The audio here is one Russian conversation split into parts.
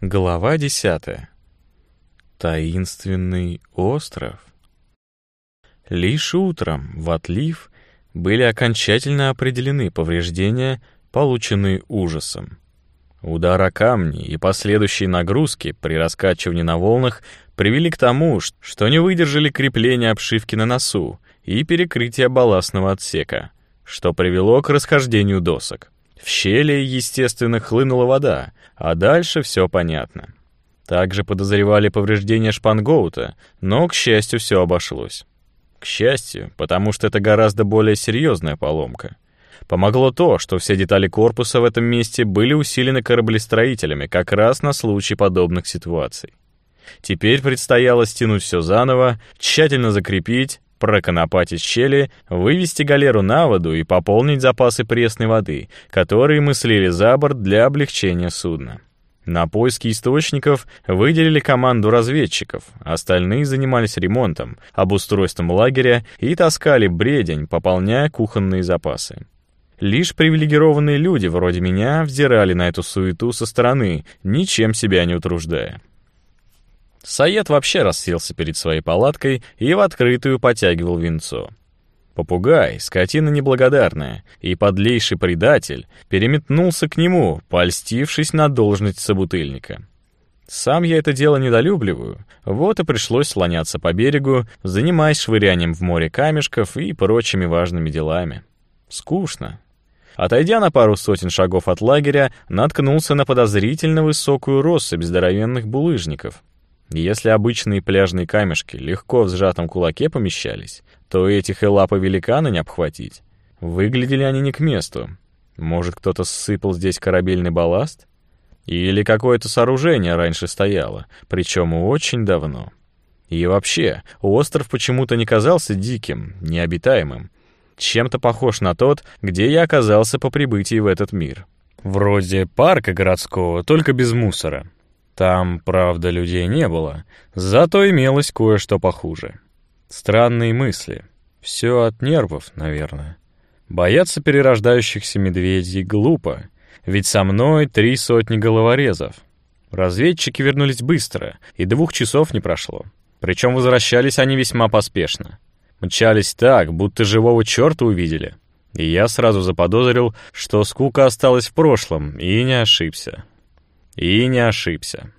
Глава десятая. Таинственный остров. Лишь утром в отлив были окончательно определены повреждения, полученные ужасом. Удар о камни и последующие нагрузки при раскачивании на волнах привели к тому, что не выдержали крепления обшивки на носу и перекрытия балластного отсека, что привело к расхождению досок. В щели, естественно, хлынула вода, а дальше все понятно. Также подозревали повреждения шпангоута, но, к счастью, все обошлось. К счастью, потому что это гораздо более серьезная поломка. Помогло то, что все детали корпуса в этом месте были усилены кораблестроителями как раз на случай подобных ситуаций. Теперь предстояло стянуть все заново, тщательно закрепить, проконопатить щели, вывести галеру на воду и пополнить запасы пресной воды, которые мы слили за борт для облегчения судна. На поиски источников выделили команду разведчиков, остальные занимались ремонтом, обустройством лагеря и таскали бредень, пополняя кухонные запасы. Лишь привилегированные люди вроде меня взирали на эту суету со стороны, ничем себя не утруждая. Саед вообще расселся перед своей палаткой и в открытую потягивал винцо. Попугай, скотина неблагодарная и подлейший предатель, переметнулся к нему, польстившись на должность собутыльника. Сам я это дело недолюбливаю, вот и пришлось слоняться по берегу, занимаясь швырянием в море камешков и прочими важными делами. Скучно. Отойдя на пару сотен шагов от лагеря, наткнулся на подозрительно высокую россыпь здоровенных булыжников, если обычные пляжные камешки легко в сжатом кулаке помещались, то этих и лапы великана не обхватить. Выглядели они не к месту. Может, кто-то ссыпал здесь корабельный балласт? Или какое-то сооружение раньше стояло, причем очень давно. И вообще, остров почему-то не казался диким, необитаемым. Чем-то похож на тот, где я оказался по прибытии в этот мир. Вроде парка городского, только без мусора. Там, правда, людей не было, зато имелось кое-что похуже. Странные мысли. Все от нервов, наверное. Бояться перерождающихся медведей глупо, ведь со мной три сотни головорезов. Разведчики вернулись быстро, и двух часов не прошло. Причем возвращались они весьма поспешно. Мчались так, будто живого черта увидели. И я сразу заподозрил, что скука осталась в прошлом, и не ошибся. И не ошибся.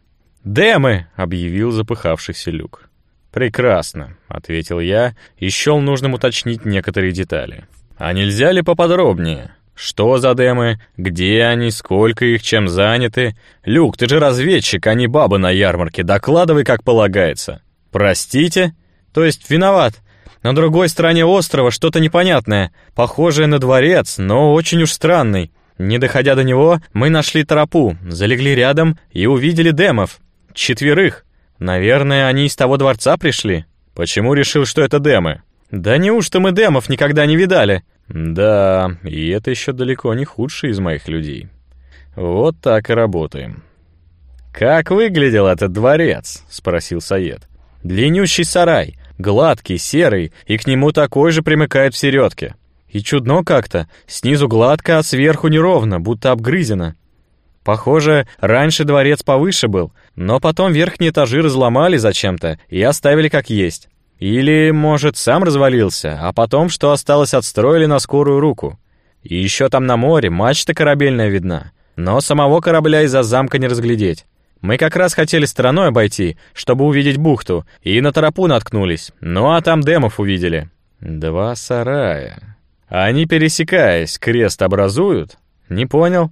«Демы!» — объявил запыхавшийся Люк. «Прекрасно», — ответил я и счел нужным уточнить некоторые детали. «А нельзя ли поподробнее? Что за демы? Где они? Сколько их? Чем заняты? Люк, ты же разведчик, а не баба на ярмарке. Докладывай, как полагается». «Простите?» «То есть виноват. На другой стороне острова что-то непонятное, похожее на дворец, но очень уж странный. Не доходя до него, мы нашли тропу, залегли рядом и увидели демов. Четверых. Наверное, они из того дворца пришли. Почему решил, что это демы? Да неужто мы демов никогда не видали? Да, и это еще далеко не худший из моих людей. Вот так и работаем. «Как выглядел этот дворец?» — спросил Саед. «Длиннющий сарай, гладкий, серый, и к нему такой же примыкает в середке. И чудно как-то, снизу гладко, а сверху неровно, будто обгрызено. Похоже, раньше дворец повыше был, но потом верхние этажи разломали зачем-то и оставили как есть. Или, может, сам развалился, а потом, что осталось, отстроили на скорую руку. И еще там на море мачта корабельная видна, но самого корабля из-за замка не разглядеть. Мы как раз хотели стороной обойти, чтобы увидеть бухту, и на тропу наткнулись, ну а там демов увидели. Два сарая. Они, пересекаясь, крест образуют? Не понял?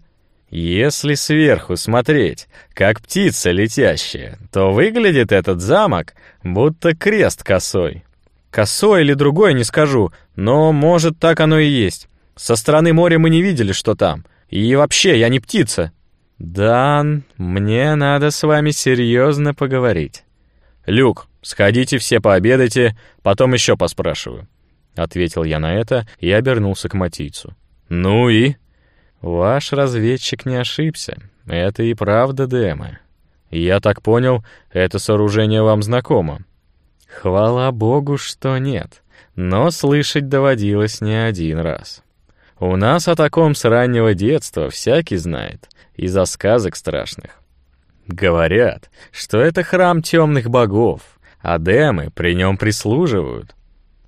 Если сверху смотреть, как птица летящая, то выглядит этот замок, будто крест косой. Косой или другой, не скажу, но, может, так оно и есть. Со стороны моря мы не видели, что там. И вообще, я не птица. «Дан, мне надо с вами серьезно поговорить». «Люк, сходите все пообедайте, потом еще поспрашиваю». Ответил я на это и обернулся к Матийцу. «Ну и?» Ваш разведчик не ошибся. Это и правда демы. Я так понял, это сооружение вам знакомо. Хвала богу, что нет, но слышать доводилось не один раз. У нас о таком с раннего детства всякий знает, из-за сказок страшных. Говорят, что это храм темных богов, а демы при нем прислуживают.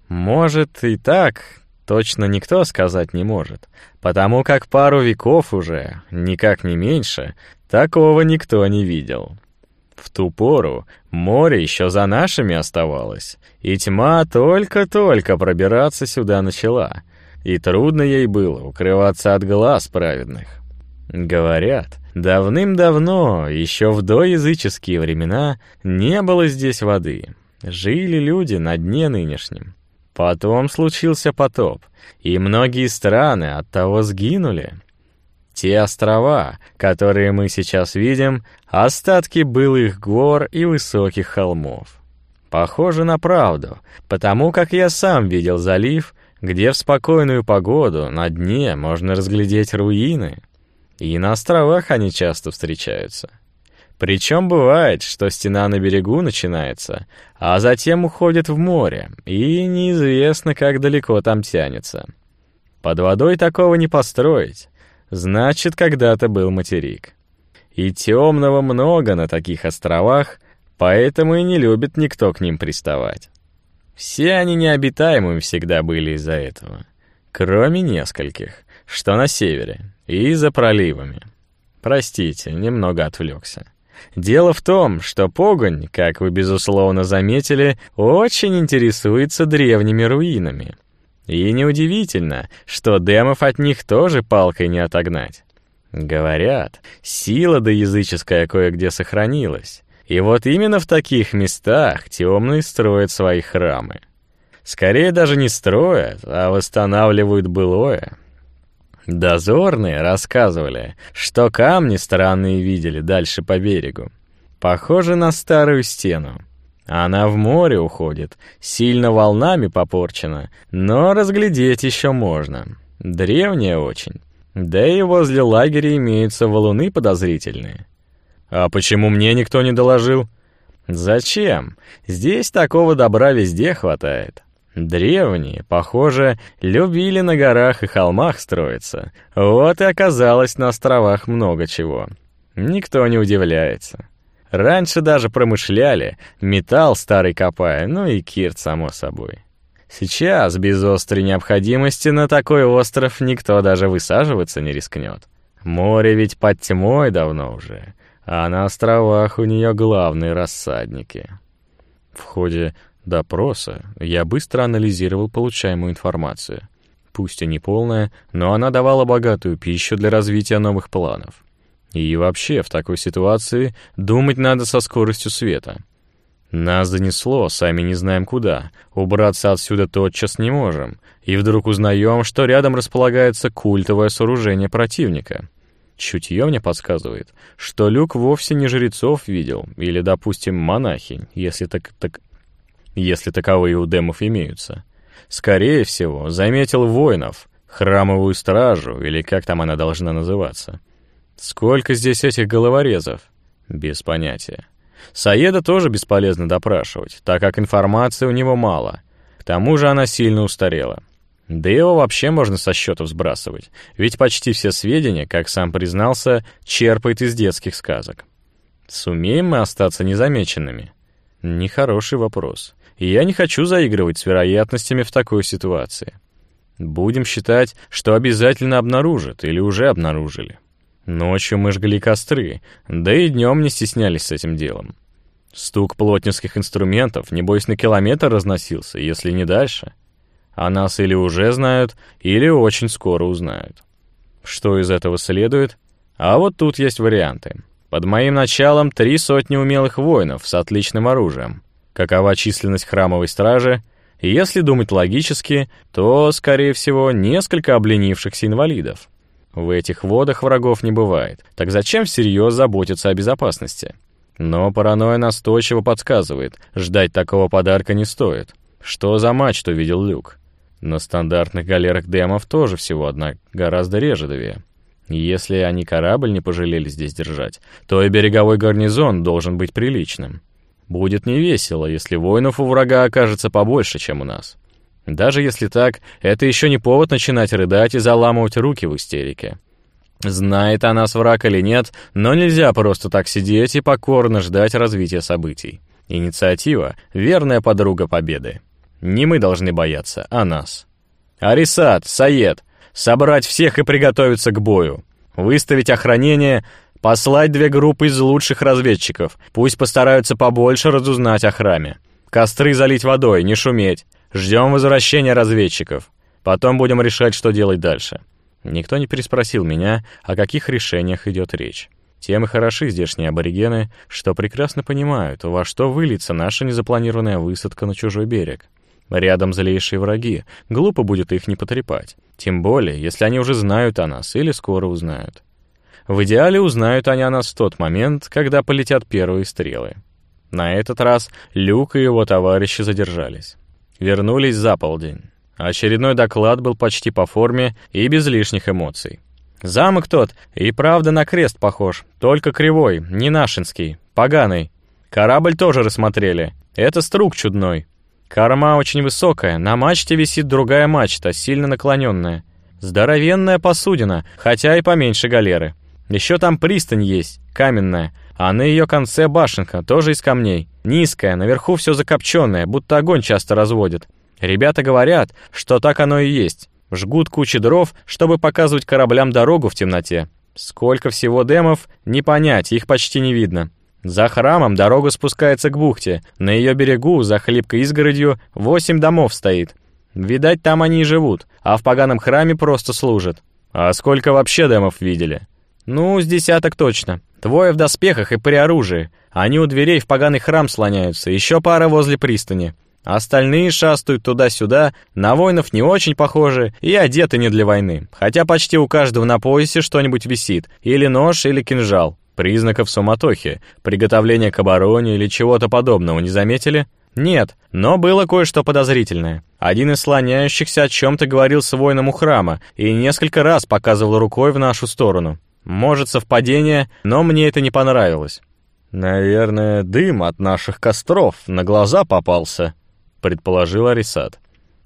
Может и так, точно никто сказать не может, потому как пару веков уже, никак не меньше, такого никто не видел. В ту пору море еще за нашими оставалось, и тьма только-только пробираться сюда начала, и трудно ей было укрываться от глаз праведных. Говорят, давным-давно, еще в доязыческие времена, не было здесь воды. Жили люди на дне нынешнем. Потом случился потоп, и многие страны от того сгинули. Те острова, которые мы сейчас видим, остатки былых гор и высоких холмов. Похоже на правду, потому как я сам видел залив, где в спокойную погоду на дне можно разглядеть руины. И на островах они часто встречаются. Причем бывает, что стена на берегу начинается, а затем уходит в море, и неизвестно, как далеко там тянется. Под водой такого не построить. Значит, когда-то был материк. И темного много на таких островах, поэтому и не любит никто к ним приставать. Все они необитаемыми всегда были из-за этого. Кроме нескольких, что на севере, и за проливами. Простите, немного отвлекся. Дело в том, что Погонь, как вы безусловно заметили, очень интересуется древними руинами. И неудивительно, что демов от них тоже палкой не отогнать. Говорят, сила доязыческая кое-где сохранилась. И вот именно в таких местах темные строят свои храмы. Скорее даже не строят, а восстанавливают былое. Дозорные рассказывали, что камни странные видели дальше по берегу. Похоже на старую стену. Она в море уходит, сильно волнами попорчена, но разглядеть еще можно. Древняя очень. Да и возле лагеря имеются валуны подозрительные. А почему мне никто не доложил? Зачем? Здесь такого добра везде хватает. Древние, похоже, любили на горах и холмах строиться. Вот и оказалось на островах много чего. Никто не удивляется. Раньше даже промышляли, металл старый копая, ну и кирт, само собой. Сейчас, без острой необходимости, на такой остров никто даже высаживаться не рискнет. Море ведь под тьмой давно уже, а на островах у нее главные рассадники. В ходе допроса я быстро анализировал получаемую информацию. Пусть и не полная, но она давала богатую пищу для развития новых планов. И вообще, в такой ситуации думать надо со скоростью света. Нас занесло, сами не знаем куда, убраться отсюда тотчас не можем, и вдруг узнаем, что рядом располагается культовое сооружение противника. Чутье мне подсказывает, что Люк вовсе не жрецов видел, или, допустим, монахинь, если так, так если таковые у демов имеются. Скорее всего, заметил воинов, храмовую стражу, или как там она должна называться. Сколько здесь этих головорезов? Без понятия. Саеда тоже бесполезно допрашивать, так как информации у него мало. К тому же она сильно устарела. Да его вообще можно со счетов сбрасывать, ведь почти все сведения, как сам признался, черпает из детских сказок. Сумеем мы остаться незамеченными? Нехороший вопрос и я не хочу заигрывать с вероятностями в такой ситуации. Будем считать, что обязательно обнаружат или уже обнаружили. Ночью мы жгли костры, да и днем не стеснялись с этим делом. Стук плотницких инструментов, небось, на километр разносился, если не дальше. А нас или уже знают, или очень скоро узнают. Что из этого следует? А вот тут есть варианты. Под моим началом три сотни умелых воинов с отличным оружием какова численность храмовой стражи, и если думать логически, то, скорее всего, несколько обленившихся инвалидов. В этих водах врагов не бывает, так зачем всерьез заботиться о безопасности? Но паранойя настойчиво подсказывает, ждать такого подарка не стоит. Что за мачту видел Люк? На стандартных галерах демов тоже всего одна, гораздо реже две. Если они корабль не пожалели здесь держать, то и береговой гарнизон должен быть приличным. Будет невесело, если воинов у врага окажется побольше, чем у нас. Даже если так, это еще не повод начинать рыдать и заламывать руки в истерике. Знает о нас враг или нет, но нельзя просто так сидеть и покорно ждать развития событий. Инициатива — верная подруга победы. Не мы должны бояться, а нас. Арисат, Саед, собрать всех и приготовиться к бою. Выставить охранение, послать две группы из лучших разведчиков. Пусть постараются побольше разузнать о храме. Костры залить водой, не шуметь. Ждем возвращения разведчиков. Потом будем решать, что делать дальше. Никто не переспросил меня, о каких решениях идет речь. Тем и хороши здешние аборигены, что прекрасно понимают, во что выльется наша незапланированная высадка на чужой берег. Рядом злейшие враги, глупо будет их не потрепать. Тем более, если они уже знают о нас или скоро узнают. В идеале узнают они о нас в тот момент, когда полетят первые стрелы. На этот раз Люк и его товарищи задержались. Вернулись за полдень. Очередной доклад был почти по форме и без лишних эмоций. Замок тот и правда на крест похож, только кривой, не нашинский, поганый. Корабль тоже рассмотрели. Это струк чудной. Корма очень высокая, на мачте висит другая мачта, сильно наклоненная. Здоровенная посудина, хотя и поменьше галеры. Еще там пристань есть, каменная, а на ее конце башенка, тоже из камней. Низкая, наверху все закопченное, будто огонь часто разводит. Ребята говорят, что так оно и есть. Жгут кучи дров, чтобы показывать кораблям дорогу в темноте. Сколько всего демов, не понять, их почти не видно. За храмом дорога спускается к бухте. На ее берегу, за хлипкой изгородью, восемь домов стоит. Видать, там они и живут, а в поганом храме просто служат. А сколько вообще демов видели? Ну, с десяток точно. Двое в доспехах и при оружии. Они у дверей в поганый храм слоняются, еще пара возле пристани. Остальные шастают туда-сюда, на воинов не очень похожи и одеты не для войны, хотя почти у каждого на поясе что-нибудь висит, или нож, или кинжал. Признаков суматохи, приготовления к обороне или чего-то подобного не заметили? Нет, но было кое-что подозрительное. Один из слоняющихся о чем-то говорил с воином у храма и несколько раз показывал рукой в нашу сторону. Может, совпадение, но мне это не понравилось. «Наверное, дым от наших костров на глаза попался», — предположил Арисат.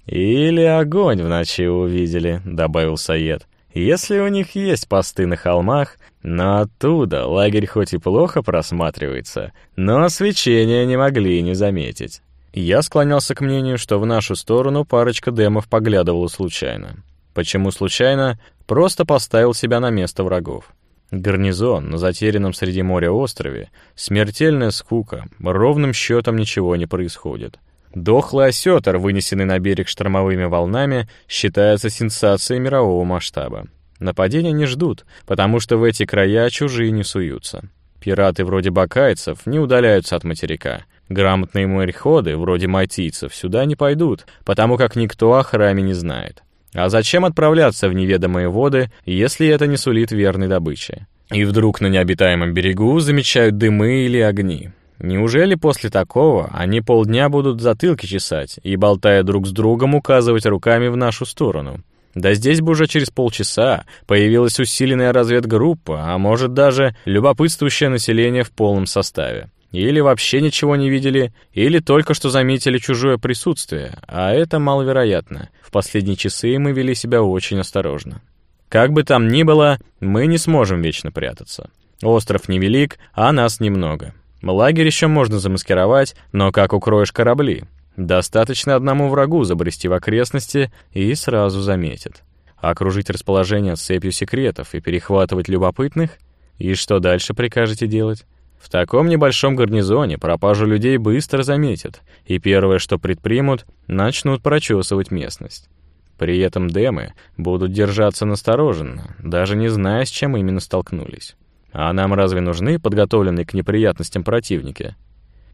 «Или огонь в ночи увидели», — добавил Саед. «Если у них есть посты на холмах, но оттуда лагерь хоть и плохо просматривается, но свечения не могли не заметить». Я склонялся к мнению, что в нашу сторону парочка демов поглядывала случайно. Почему случайно? Просто поставил себя на место врагов. Гарнизон на затерянном среди моря острове, смертельная скука, ровным счетом ничего не происходит. Дохлый осетр, вынесенный на берег штормовыми волнами, считается сенсацией мирового масштаба. Нападения не ждут, потому что в эти края чужие не суются. Пираты вроде бакайцев не удаляются от материка. Грамотные мореходы, вроде майтийцев, сюда не пойдут, потому как никто о храме не знает. А зачем отправляться в неведомые воды, если это не сулит верной добычи? И вдруг на необитаемом берегу замечают дымы или огни. Неужели после такого они полдня будут затылки чесать и, болтая друг с другом, указывать руками в нашу сторону? Да здесь бы уже через полчаса появилась усиленная разведгруппа, а может даже любопытствующее население в полном составе. Или вообще ничего не видели, или только что заметили чужое присутствие, а это маловероятно. В последние часы мы вели себя очень осторожно. Как бы там ни было, мы не сможем вечно прятаться. Остров невелик, а нас немного. Лагерь еще можно замаскировать, но как укроешь корабли? Достаточно одному врагу забрести в окрестности и сразу заметят. Окружить расположение цепью секретов и перехватывать любопытных? И что дальше прикажете делать? В таком небольшом гарнизоне пропажу людей быстро заметят, и первое, что предпримут, начнут прочесывать местность. При этом демы будут держаться настороженно, даже не зная, с чем именно столкнулись. А нам разве нужны подготовленные к неприятностям противники?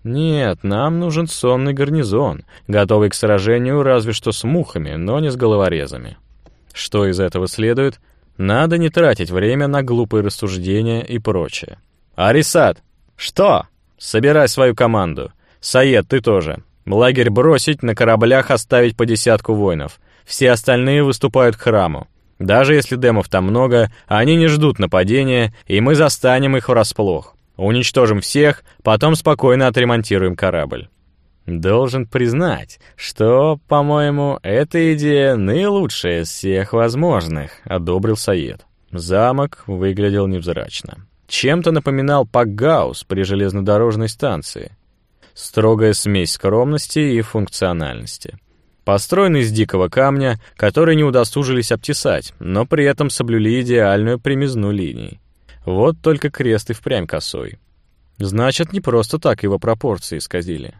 Нет, нам нужен сонный гарнизон, готовый к сражению разве что с мухами, но не с головорезами. Что из этого следует? Надо не тратить время на глупые рассуждения и прочее. «Арисат!» «Что?» «Собирай свою команду. Саед, ты тоже. Лагерь бросить, на кораблях оставить по десятку воинов. Все остальные выступают к храму. Даже если демов там много, они не ждут нападения, и мы застанем их врасплох. Уничтожим всех, потом спокойно отремонтируем корабль. Должен признать, что, по-моему, эта идея наилучшая из всех возможных, одобрил Саед. Замок выглядел невзрачно. Чем-то напоминал Пакгаус при железнодорожной станции. Строгая смесь скромности и функциональности. Построенный из дикого камня, который не удосужились обтесать, но при этом соблюли идеальную примизну линий. Вот только крест и впрямь косой. Значит, не просто так его пропорции исказили.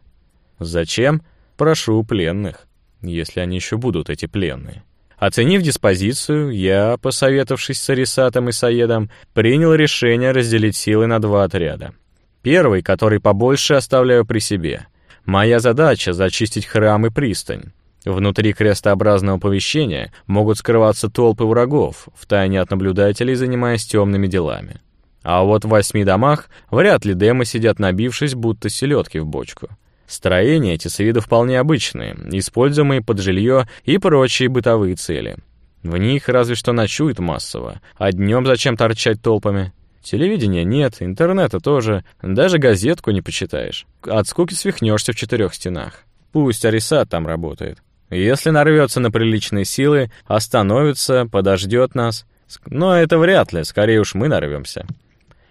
Зачем? Прошу пленных, если они еще будут, эти пленные. Оценив диспозицию, я, посоветовавшись с Арисатом и Саедом, принял решение разделить силы на два отряда. Первый, который побольше, оставляю при себе. Моя задача — зачистить храм и пристань. Внутри крестообразного помещения могут скрываться толпы врагов, втайне от наблюдателей занимаясь темными делами. А вот в восьми домах вряд ли демы сидят набившись, будто селедки в бочку. Строения эти с виду вполне обычные, используемые под жилье и прочие бытовые цели. В них разве что ночуют массово, а днем зачем торчать толпами? Телевидения нет, интернета тоже, даже газетку не почитаешь. От скуки свихнешься в четырех стенах. Пусть Арисат там работает. Если нарвется на приличные силы, остановится, подождет нас. Но это вряд ли, скорее уж мы нарвемся.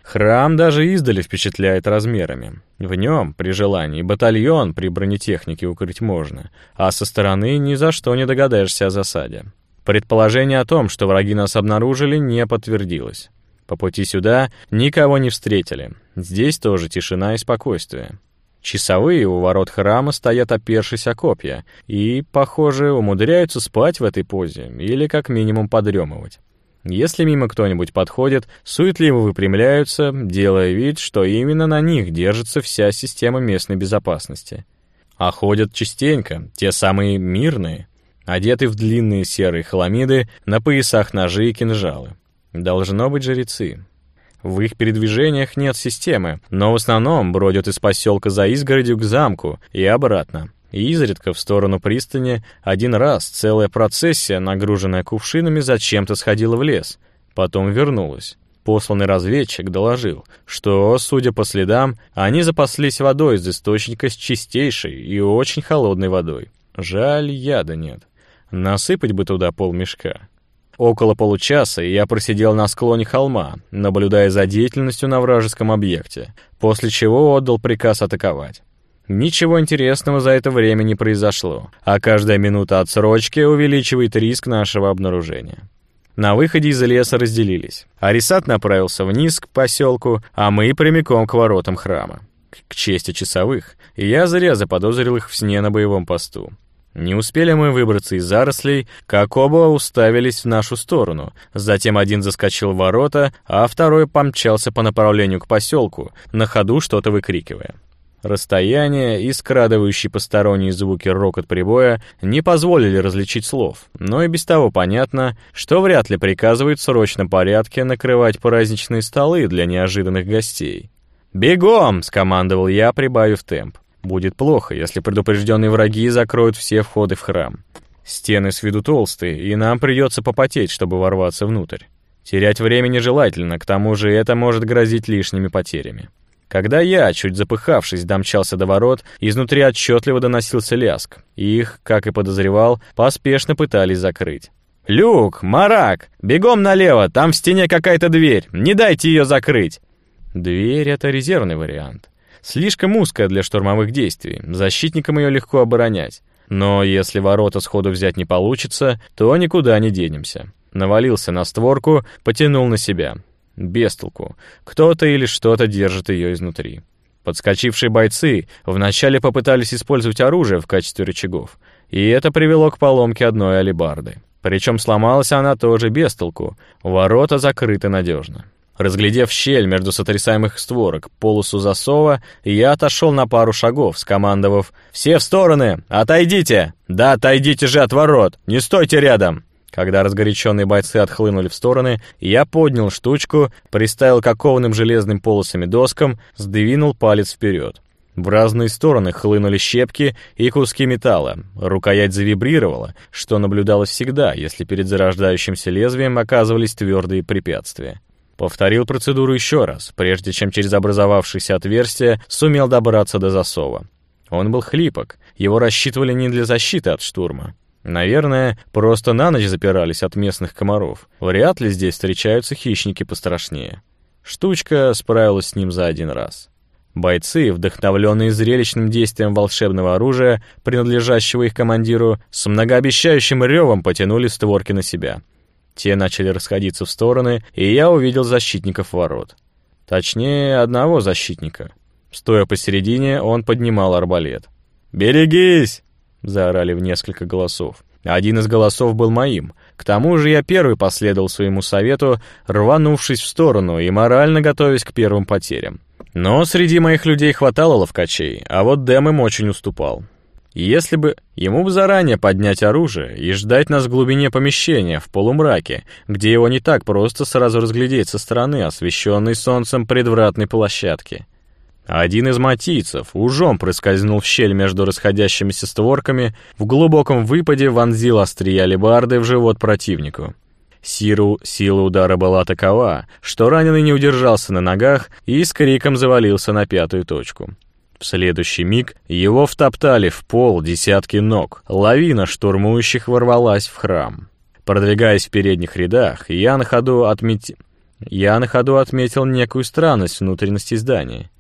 Храм даже издали впечатляет размерами. В нем, при желании, батальон при бронетехнике укрыть можно, а со стороны ни за что не догадаешься о засаде. Предположение о том, что враги нас обнаружили, не подтвердилось. По пути сюда никого не встретили. Здесь тоже тишина и спокойствие. Часовые у ворот храма стоят опершись о копья и, похоже, умудряются спать в этой позе или как минимум подремывать. Если мимо кто-нибудь подходит, суетливо выпрямляются, делая вид, что именно на них держится вся система местной безопасности. А ходят частенько, те самые мирные, одеты в длинные серые хламиды, на поясах ножи и кинжалы. Должно быть жрецы. В их передвижениях нет системы, но в основном бродят из поселка за изгородью к замку и обратно. И изредка в сторону пристани один раз целая процессия, нагруженная кувшинами, зачем-то сходила в лес. Потом вернулась. Посланный разведчик доложил, что, судя по следам, они запаслись водой из источника с чистейшей и очень холодной водой. Жаль, яда нет. Насыпать бы туда полмешка. Около получаса я просидел на склоне холма, наблюдая за деятельностью на вражеском объекте, после чего отдал приказ атаковать. Ничего интересного за это время не произошло, а каждая минута отсрочки увеличивает риск нашего обнаружения. На выходе из леса разделились. Арисат направился вниз к поселку, а мы прямиком к воротам храма. К чести часовых, я зря заподозрил их в сне на боевом посту. Не успели мы выбраться из зарослей, как оба уставились в нашу сторону. Затем один заскочил в ворота, а второй помчался по направлению к поселку, на ходу что-то выкрикивая. Расстояние и скрадывающие посторонние звуки рокот прибоя не позволили различить слов, но и без того понятно, что вряд ли приказывают в срочном порядке накрывать праздничные столы для неожиданных гостей. «Бегом!» — скомандовал я, прибавив темп. Будет плохо, если предупрежденные враги закроют все входы в храм. Стены с виду толстые, и нам придется попотеть, чтобы ворваться внутрь. Терять время нежелательно, к тому же это может грозить лишними потерями. Когда я, чуть запыхавшись, домчался до ворот, изнутри отчетливо доносился ляск. Их, как и подозревал, поспешно пытались закрыть. «Люк! Марак! Бегом налево! Там в стене какая-то дверь! Не дайте ее закрыть!» Дверь — это резервный вариант. Слишком узкая для штурмовых действий, защитникам ее легко оборонять. Но если ворота сходу взять не получится, то никуда не денемся. Навалился на створку, потянул на себя. Без толку. Кто-то или что-то держит ее изнутри. Подскочившие бойцы вначале попытались использовать оружие в качестве рычагов, и это привело к поломке одной алебарды. Причем сломалась она тоже без толку, ворота закрыты надежно. Разглядев щель между сотрясаемых створок, полосу засова, я отошел на пару шагов, скомандовав «Все в стороны! Отойдите! Да отойдите же от ворот! Не стойте рядом!» Когда разгоряченные бойцы отхлынули в стороны, я поднял штучку, приставил к окованным железным полосами доскам, сдвинул палец вперед. В разные стороны хлынули щепки и куски металла. Рукоять завибрировала, что наблюдалось всегда, если перед зарождающимся лезвием оказывались твердые препятствия. Повторил процедуру еще раз, прежде чем через образовавшееся отверстие сумел добраться до засова. Он был хлипок, его рассчитывали не для защиты от штурма. Наверное, просто на ночь запирались от местных комаров. Вряд ли здесь встречаются хищники пострашнее. Штучка справилась с ним за один раз. Бойцы, вдохновленные зрелищным действием волшебного оружия, принадлежащего их командиру, с многообещающим ревом потянули створки на себя. Те начали расходиться в стороны, и я увидел защитников ворот. Точнее, одного защитника. Стоя посередине, он поднимал арбалет. «Берегись!» — заорали в несколько голосов. Один из голосов был моим. К тому же я первый последовал своему совету, рванувшись в сторону и морально готовясь к первым потерям. Но среди моих людей хватало ловкачей, а вот Дэм им очень уступал. Если бы ему бы заранее поднять оружие и ждать нас в глубине помещения, в полумраке, где его не так просто сразу разглядеть со стороны, освещенной солнцем предвратной площадки. Один из матийцев ужом проскользнул в щель между расходящимися створками, в глубоком выпаде вонзил острия алебарды в живот противнику. Сиру сила удара была такова, что раненый не удержался на ногах и с криком завалился на пятую точку. В следующий миг его втоптали в пол десятки ног, лавина штурмующих ворвалась в храм. Продвигаясь в передних рядах, я на ходу, отмет... я на ходу отметил некую странность внутренности здания.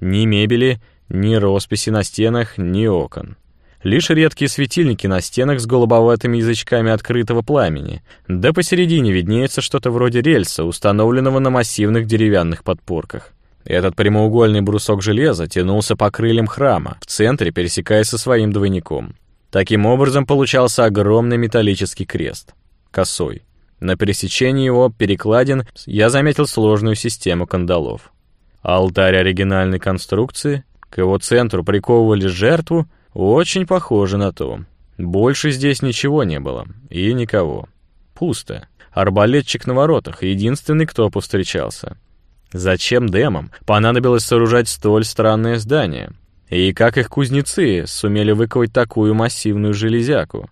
Ни мебели, ни росписи на стенах, ни окон. Лишь редкие светильники на стенах с голубоватыми язычками открытого пламени, да посередине виднеется что-то вроде рельса, установленного на массивных деревянных подпорках. Этот прямоугольный брусок железа тянулся по крыльям храма, в центре пересекаясь со своим двойником. Таким образом получался огромный металлический крест, косой. На пересечении его перекладин я заметил сложную систему кандалов. Алтарь оригинальной конструкции, к его центру приковывали жертву, очень похоже на то. Больше здесь ничего не было, и никого. Пусто. Арбалетчик на воротах, единственный, кто повстречался. Зачем демам понадобилось сооружать столь странное здание? И как их кузнецы сумели выковать такую массивную железяку?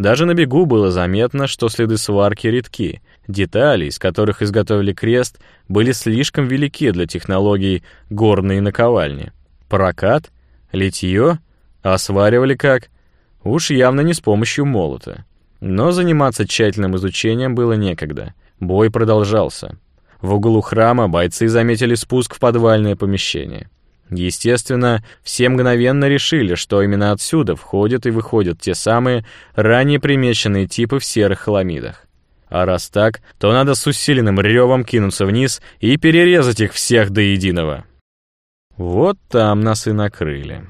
Даже на бегу было заметно, что следы сварки редки. Детали, из которых изготовили крест, были слишком велики для технологий горной наковальни. Прокат? Литье? А сваривали как? Уж явно не с помощью молота. Но заниматься тщательным изучением было некогда. Бой продолжался. В углу храма бойцы заметили спуск в подвальное помещение. Естественно, все мгновенно решили, что именно отсюда входят и выходят те самые ранее примеченные типы в серых хламидах. А раз так, то надо с усиленным ревом кинуться вниз и перерезать их всех до единого. Вот там нас и накрыли.